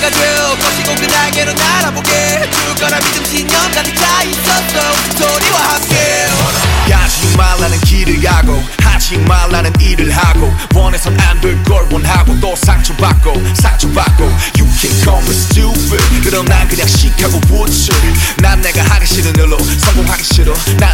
내가 되어 거치고 그날개로 날아보게. 해줄 거라 믿음 신념 가득 차 있었어. 소리와 함께. 가지 말라는 길을 가고 하지 말라는 일을 하고 원해선 안 될 걸 원하고 또 상처받고 상처받고. You can call me stupid. 그럼 난 그냥 시카고 부츠. 난 내가 하기 싫은 일로 성공하기 싫어. 난